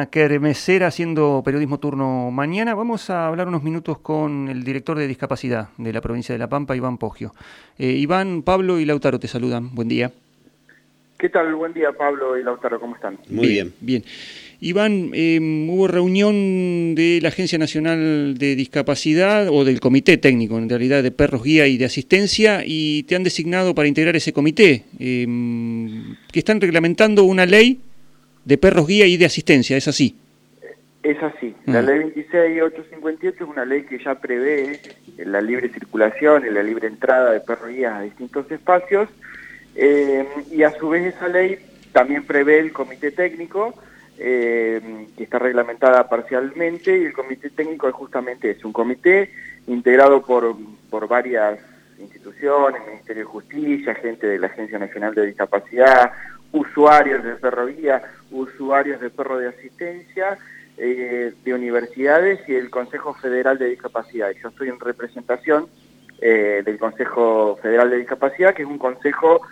semana kermesera haciendo periodismo turno mañana. Vamos a hablar unos minutos con el director de discapacidad de la provincia de La Pampa, Iván Pogio. Eh, Iván, Pablo y Lautaro te saludan. Buen día. ¿Qué tal? Buen día, Pablo y Lautaro. ¿Cómo están? Muy bien. Bien. Iván, em, hubo reunión de la Agencia Nacional de Discapacidad o del Comité Técnico, en realidad, de Perros Guía y de Asistencia, y te han designado para integrar ese comité, em, que están reglamentando una ley de perros guía y de asistencia, ¿es así? Es así. La ah. ley 26858 es una ley que ya prevé la libre circulación y la libre entrada de perros guías a distintos espacios eh, y a su vez esa ley también prevé el comité técnico eh, que está reglamentada parcialmente y el comité técnico es justamente es un comité integrado por, por varias instituciones, Ministerio de Justicia, gente de la Agencia Nacional de Discapacidad, usuarios de ferrovía, usuarios de perro de asistencia, eh, de universidades y el Consejo Federal de Discapacidad. Yo estoy en representación eh, del Consejo Federal de Discapacidad, que es un consejo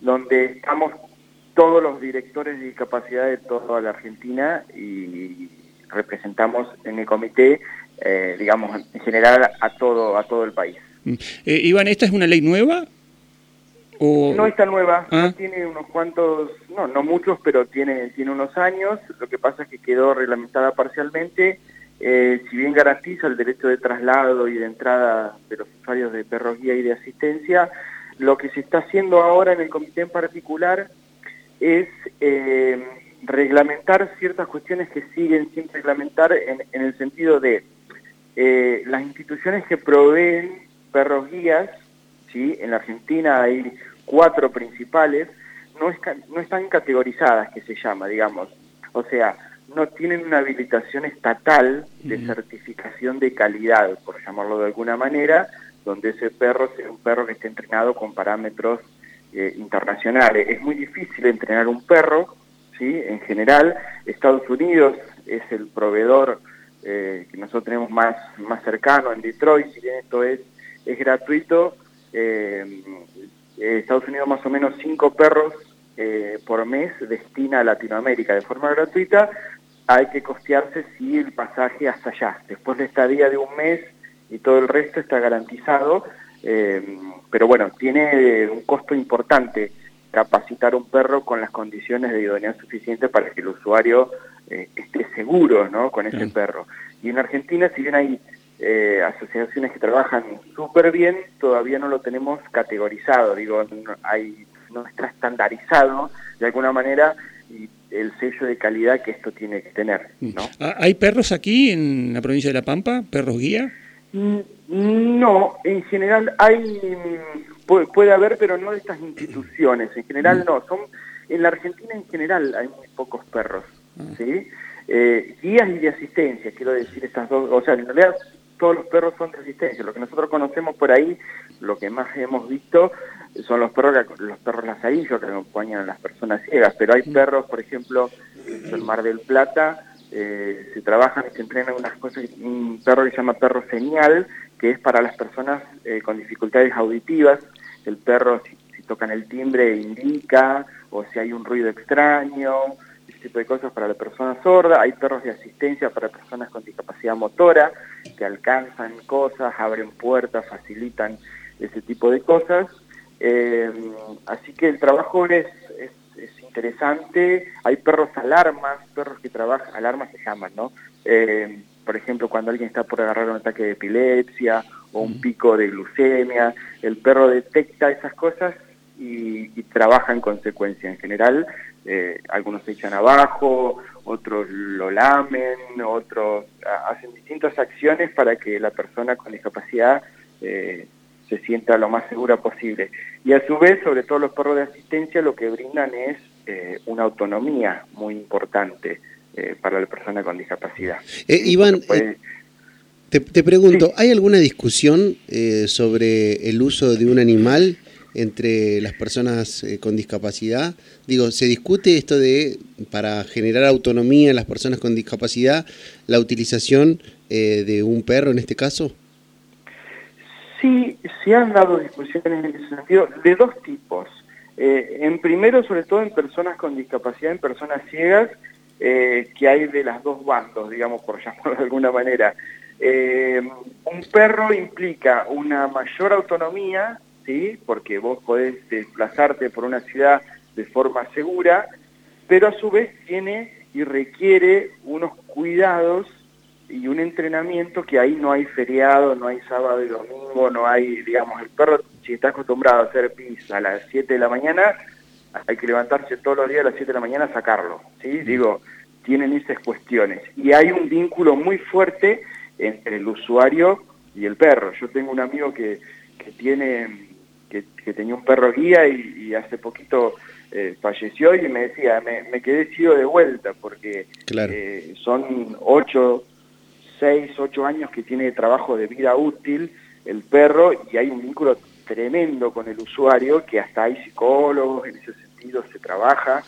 donde estamos todos los directores de discapacidad de toda la Argentina y representamos en el comité, eh, digamos, en general a todo, a todo el país. Mm. Iván, ¿esta es una ley nueva no está nueva, ¿Ah? tiene unos cuantos, no, no muchos, pero tiene, tiene unos años. Lo que pasa es que quedó reglamentada parcialmente. Eh, si bien garantiza el derecho de traslado y de entrada de los usuarios de perros guía y de asistencia, lo que se está haciendo ahora en el comité en particular es eh, reglamentar ciertas cuestiones que siguen sin reglamentar en, el sentido de eh, las instituciones que proveen perros guías en la Argentina hay cuatro principales, no, no están categorizadas, que se llama, digamos. O sea, no tienen una habilitación estatal de certificación de calidad, por llamarlo de alguna manera, donde ese perro sea un perro que esté entrenado con parámetros eh, internacionales. Es muy difícil entrenar un perro, ¿sí? En general, Estados Unidos es el proveedor eh, que nosotros tenemos más, más cercano en Detroit, si bien esto es, es gratuito, eh, Estados Unidos más o menos cinco perros eh, por mes destina a Latinoamérica de forma gratuita, hay que costearse si el pasaje hasta allá. Después de estadía de un mes y todo el resto está garantizado, eh, pero bueno, tiene un costo importante capacitar un perro con las condiciones de idoneidad suficiente para que el usuario eh, esté seguro ¿no? con ese perro. Y en Argentina, si bien hay eh, asociaciones que trabajan súper bien, todavía no lo tenemos categorizado, digo, no, hay, no está estandarizado de alguna manera y el sello de calidad que esto tiene que tener. ¿no? Ah, ¿Hay perros aquí en la provincia de La Pampa, perros guía? Mm, no, en general hay, puede, haber, pero no de estas instituciones, en general mm. no, son, en la Argentina en general hay muy pocos perros, ah. ¿sí? Eh, guías y de asistencia, quiero decir estas dos, o sea, en realidad todos los perros son de asistencia. Lo que nosotros conocemos por ahí, lo que más hemos visto, son los perros los perros lazarillos que acompañan a las personas ciegas. Pero hay perros, por ejemplo, en el Mar del Plata, eh, se trabajan y se entrenan unas cosas, un perro que se llama perro señal, que es para las personas eh, con dificultades auditivas. El perro, si, si tocan el timbre, indica, o si hay un ruido extraño, tipo de cosas para la persona sorda, hay perros de asistencia para personas con discapacidad motora, que alcanzan cosas, abren puertas, facilitan ese tipo de cosas. Eh, así que el trabajo es, es, interesante, hay perros alarmas, perros que trabajan, alarmas se llaman, ¿no? Eh, por ejemplo, cuando alguien está por agarrar un ataque de epilepsia o un pico de glucemia, el perro detecta esas cosas y, y trabaja en consecuencia. En general, eh, algunos se echan abajo, otros lo lamen, otros hacen distintas acciones para que la persona con discapacidad eh, se sienta lo más segura posible. Y a su vez, sobre todo los perros de asistencia, lo que brindan es eh, una autonomía muy importante para la persona con discapacidad. Iván, te, pregunto, ¿hay alguna discusión sobre el uso de un animal entre las personas eh, con discapacidad. Digo, ¿se discute esto de, para generar autonomía en las personas con discapacidad, la utilización eh, de un perro en este caso? Sí, se han dado discusiones en ese sentido de dos tipos. Eh, en primero, sobre todo en personas con discapacidad, en personas ciegas, eh, que hay de las dos bandos, digamos, por llamarlo de alguna manera. Eh, un perro implica una mayor autonomía, ¿sí? porque vos podés desplazarte por una ciudad de forma segura, pero a su vez tiene y requiere unos cuidados y un entrenamiento que ahí no hay feriado, no hay sábado y domingo, no hay, digamos, el perro, si está acostumbrado a hacer pis a las 7 de la mañana, hay que levantarse todos los días a las 7 de la mañana a sacarlo, ¿sí? Digo, tienen esas cuestiones. Y hay un vínculo muy fuerte entre el usuario y el perro. Yo tengo un amigo que, que tiene, que, tenía un perro guía y, hace poquito eh, falleció y me decía, me, quedé sido de vuelta porque eh, son 8, 6, 8 años que tiene trabajo de vida útil el perro y hay un vínculo tremendo con el usuario que hasta hay psicólogos en ese sentido se trabaja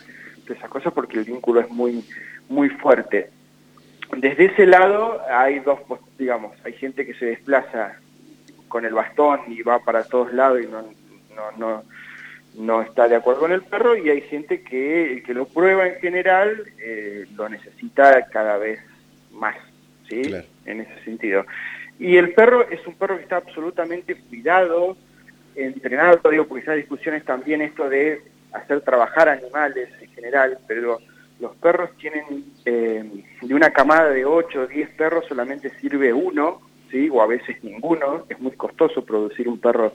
esas cosas porque el vínculo es muy muy fuerte. Desde ese lado hay dos, digamos, hay gente que se desplaza con el bastón y va para todos lados y no, no, no, no está de acuerdo con el perro y hay gente que el que lo prueba en general eh, lo necesita cada vez más, ¿sí? En ese sentido. Y el perro es un perro que está absolutamente cuidado, entrenado, digo, porque esas discusiones también esto de hacer trabajar animales en general, pero los perros tienen, eh, de una camada de 8 o 10 perros solamente sirve uno, ¿sí? o a veces ninguno, es muy costoso producir un perro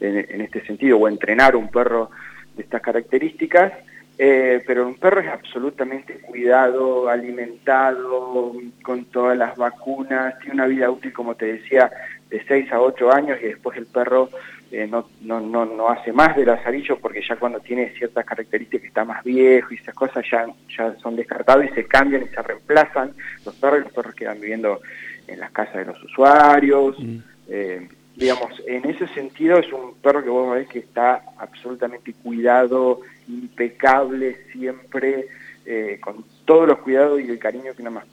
en, este sentido, o entrenar un perro de estas características, eh, pero un perro es absolutamente cuidado, alimentado, con todas las vacunas, tiene una vida útil, como te decía, de 6 a 8 años y después el perro eh, no, no, no, no hace más de lazarillo porque ya cuando tiene ciertas características está más viejo y esas cosas ya, ya son descartados y se cambian y se reemplazan. Los perros y los perros quedan viviendo en las casas de los usuarios. Mm. Eh, digamos, en ese sentido es un perro que vos ves que está absolutamente cuidado, impecable siempre, eh, con todos los cuidados y el cariño que, más,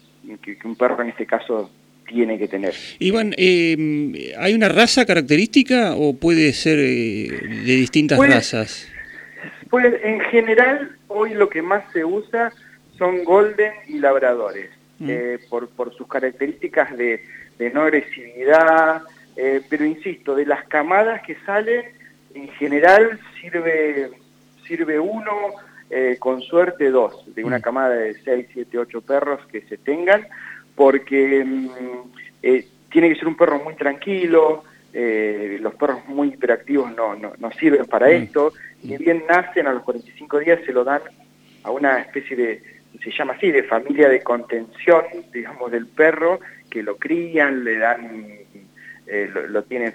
que un perro en este caso tiene que tener. Iván, eh, ¿hay una raza característica o puede ser eh, de distintas razas? Pues en general hoy lo que más se usa son golden y labradores, mm. eh, por, por sus características de, no agresividad, pero insisto, de las camadas que salen, en general sirve, sirve uno, con suerte dos, de una mm. camada de 6, 7, 8 perros que se tengan, porque mm, eh, tiene que ser un perro muy tranquilo, eh, los perros muy hiperactivos no, no, no sirven para mm. esto, y bien nacen a los 45 días se lo dan a una especie de, se llama así, de familia de contención, digamos, del perro, que lo crían, le dan, eh, lo, lo tienen,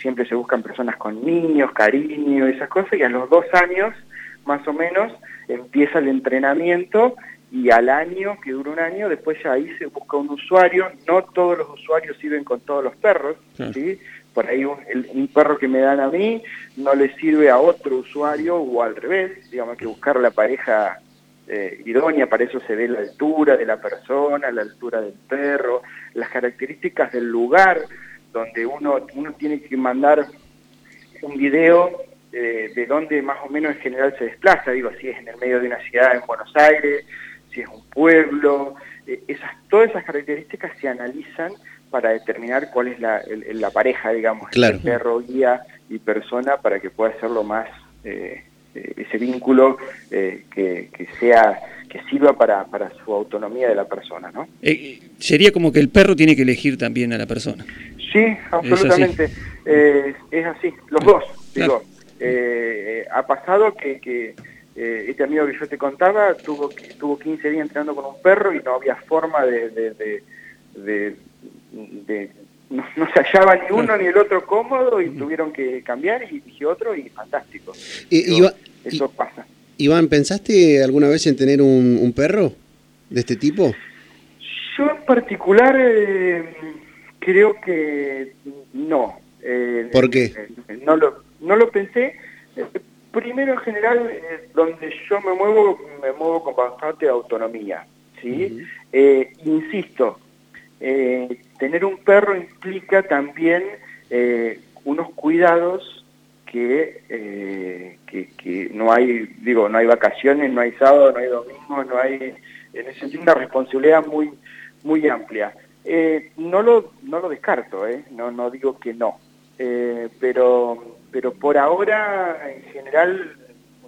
siempre se buscan personas con niños, cariño, esas cosas, y a los dos años, más o menos, empieza el entrenamiento y al año, que dura un año, después ya ahí se busca un usuario, no todos los usuarios sirven con todos los perros, ¿sí? Por ahí un, perro que me dan a mí no le sirve a otro usuario o al revés, digamos que buscar la pareja eh, idónea, para eso se ve la altura de la persona, la altura del perro, las características del lugar donde uno, uno tiene que mandar un video eh, de dónde más o menos en general se desplaza, digo, si es en el medio de una ciudad en Buenos Aires, si es un pueblo, eh, esas, todas esas características se analizan para determinar cuál es la, la pareja, digamos, entre perro, guía y persona para que pueda ser lo más, eh, ese vínculo que, sea que sirva para, para su autonomía de la persona, ¿no? sería como que el perro tiene que elegir también a la persona. Sí, absolutamente. Es así, los dos, digo. ha pasado que eh, este amigo que yo te contaba tuvo, tuvo 15 días entrenando con un perro y no había forma de... de, no, se hallaba ni uno ni el otro cómodo y tuvieron que cambiar y dije otro y fantástico. eso pasa. Iván, ¿pensaste alguna vez en tener un, perro de este tipo? Yo en particular eh, creo que no. Eh, ¿Por qué? no, lo, no lo pensé Primero, en general, eh, donde yo me muevo, me muevo con bastante autonomía, ¿sí? Eh, insisto, eh, tener un perro implica también unos cuidados que, que, no hay, digo, no hay vacaciones, no hay sábado, no hay domingo, no hay en ese sentido una responsabilidad muy, muy amplia. Eh, no, lo, no lo descarto, ¿eh? no, no digo que no, eh, pero, pero por ahora en general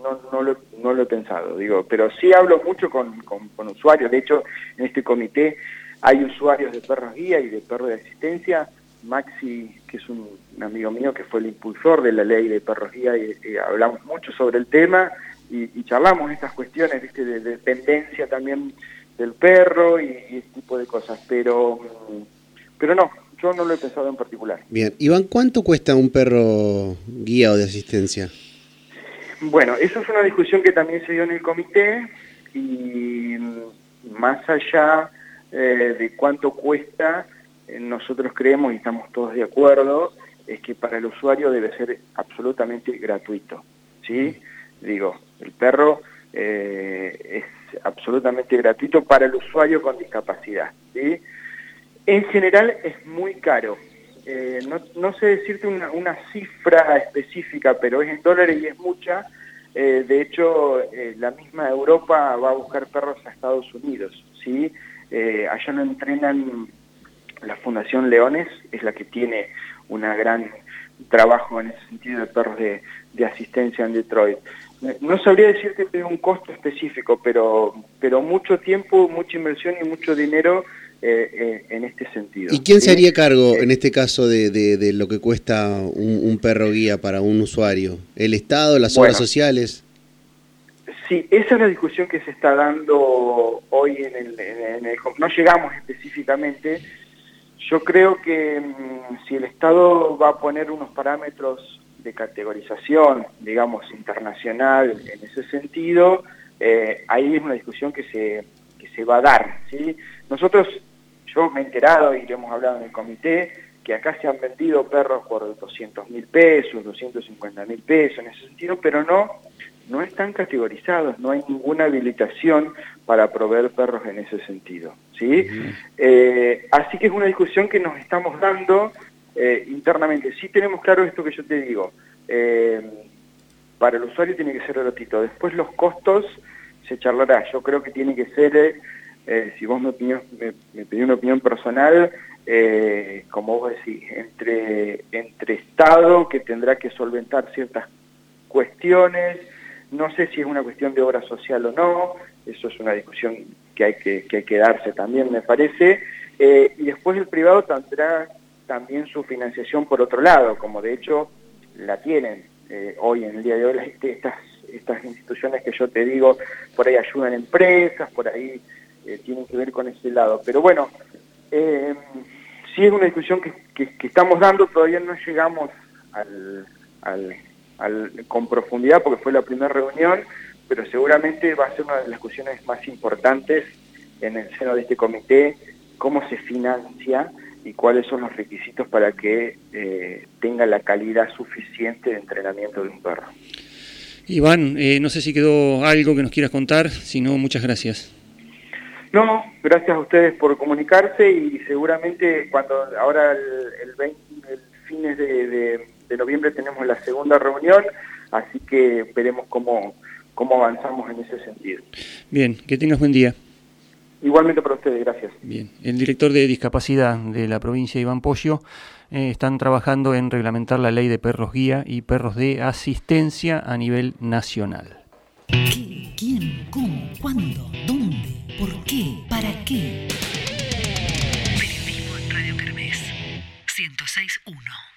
no, no, lo, no lo he pensado, digo, pero sí hablo mucho con, con, con usuarios, de hecho en este comité hay usuarios de perros guía y de perros de asistencia Maxi, que es un, amigo mío que fue el impulsor de la ley de perros guía, y, hablamos mucho sobre el tema y, charlamos estas cuestiones ¿viste? De, dependencia también del perro y, este tipo de cosas, pero, pero no, yo no lo he pensado en particular. Bien, Iván, ¿cuánto cuesta un perro guía o de asistencia? Bueno, eso es una discusión que también se dio en el comité y más allá eh, de cuánto cuesta, nosotros creemos y estamos todos de acuerdo, es que para el usuario debe ser absolutamente gratuito. ¿sí? Digo, el perro eh, es absolutamente gratuito para el usuario con discapacidad. ¿sí? En general es muy caro. Eh, no, sé decirte una, cifra específica, pero es en dólares y es mucha. Eh, de hecho, la misma Europa va a buscar perros a Estados Unidos. ¿sí? Allá no entrenan la Fundación Leones es la que tiene un gran trabajo en ese sentido de perros de, asistencia en Detroit. No sabría decirte un costo específico, pero, pero mucho tiempo, mucha inversión y mucho dinero eh, eh, en este sentido. ¿Y quién se haría cargo eh, en este caso de, lo que cuesta un, perro guía para un usuario? ¿El Estado, las obras sociales? Sí, esa es la discusión que se está dando hoy en el, en el no llegamos específicamente, yo creo que mm, si el Estado va a poner unos parámetros de categorización, digamos, internacional en ese sentido, eh, ahí es una discusión que se, que se va a dar. ¿sí? Nosotros, yo me he enterado y lo hemos hablado en el comité, que acá se han vendido perros por 200 mil pesos, 250 mil pesos en ese sentido, pero no no están categorizados, no hay ninguna habilitación para proveer perros en ese sentido. ¿sí? Eh, así que es una discusión que nos estamos dando eh, internamente. Sí tenemos claro esto que yo te digo, eh, para el usuario tiene que ser gratuito, después los costos se charlará, yo creo que tiene que ser, si vos me, me, me pedís una opinión personal, como vos decís, entre, entre Estado que tendrá que solventar ciertas cuestiones, no sé si es una cuestión de obra social o no, eso es una discusión que hay que, que, hay que darse también, me parece. Eh, y después el privado tendrá también su financiación por otro lado, como de hecho la tienen eh, hoy, en el día de hoy, estas, estas instituciones que yo te digo, por ahí ayudan empresas, por ahí eh, tienen que ver con ese lado. Pero bueno, sí es una discusión que, que, estamos dando, todavía no llegamos al con profundidad porque fue la primera reunión, pero seguramente va a ser una de las discusiones más importantes en el seno de este comité, cómo se financia y cuáles son los requisitos para que eh, tenga la calidad suficiente de entrenamiento de un perro. Iván, eh, no sé si quedó algo que nos quieras contar, si no, muchas gracias. No, gracias a ustedes por comunicarse y seguramente cuando ahora el, el, 20, el fines de de noviembre tenemos la segunda reunión, así que veremos cómo, cómo avanzamos en ese sentido. Bien, que tengas buen día. Igualmente para ustedes, gracias. Bien, el director de discapacidad de la provincia, Iván Pollo, eh, están trabajando en reglamentar la ley de perros guía y perros de asistencia a nivel nacional. ¿Qué? ¿Quién? ¿Cómo? ¿Cuándo? ¿Dónde? ¿Por qué? ¿Para qué? Periodismo en Radio Kermés 106.1